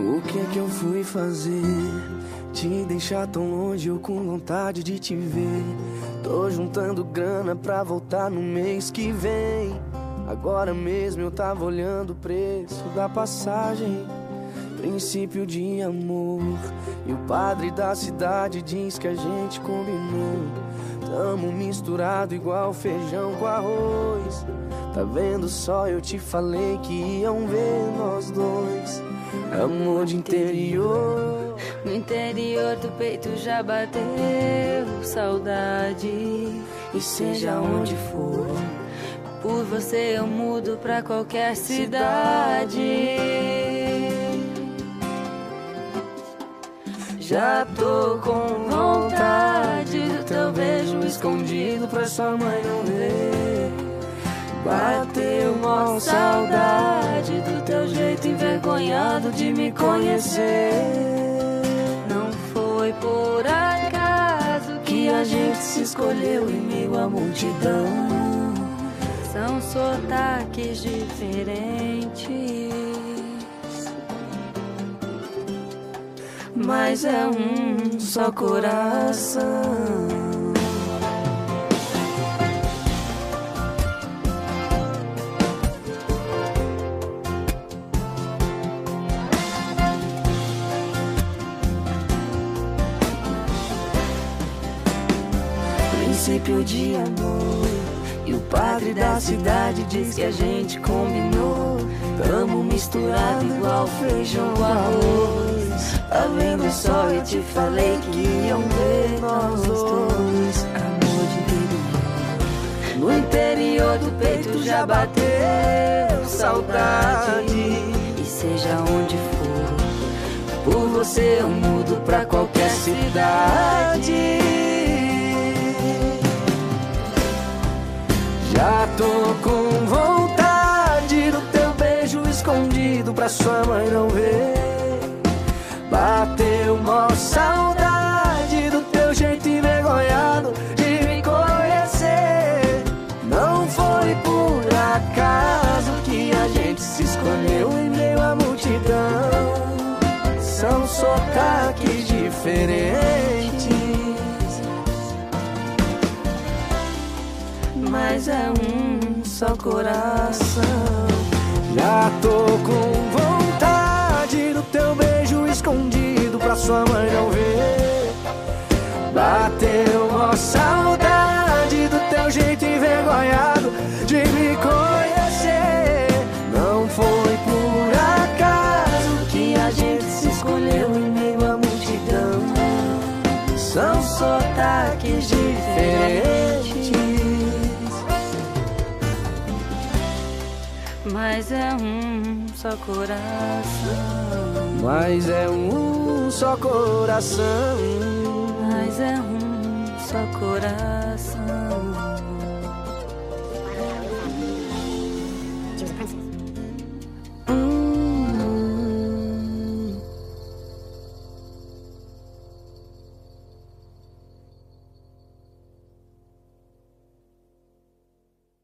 O que é que eu fui fazer? Te deixar tão longe, eu com vontade de te ver. Tô juntando grana pra voltar no mês que vem. Agora mesmo eu tava olhando o preço da passagem. Princípio de amor. E o padre da cidade diz que a gente combinou. Tamo misturado igual feijão com arroz. Tá vendo só? Eu te falei que iam ver nós dois. Amor de interior. No interior do peito já bateu saudade. E seja onde for, Por você eu mudo pra qualquer cidade. Já tô com vontade do teu beijo escondido pra sua mãe não ver. Bateu uma saudade do teu jeito envergonhado de me conhecer. Não foi por acaso Que a gente se escolheu em meio à multidão. são sotaques diferentes. Mas é um só coração. Princípio de amor. E o padre da cidade diz que a gente combinou. Tamo misturado igual feijão com arroz. Tá vendo só? Eu te falei que iam ver nós dois. Amor de interior. No interior do peito já bateu saudade. E seja onde for, por você eu mudo pra qualquer cidade. Já tô com sua mãe não ver. Bateu mó saudade do teu jeito envergonhado de me conhecer. Não foi por acaso que a gente se escolheu em meio à multidão. São sotaques diferentes. mas é um só coração. Já tô com vontade do teu beijo escondido pra sua mãe não ver. Bateu uma saudade do teu jeito envergonhado de me conhecer. Não foi por acaso que a gente se escolheu em meio à multidão. São sotaques diferentes. Mas é um só coração. Mas é um só coração. Mas é um só coração.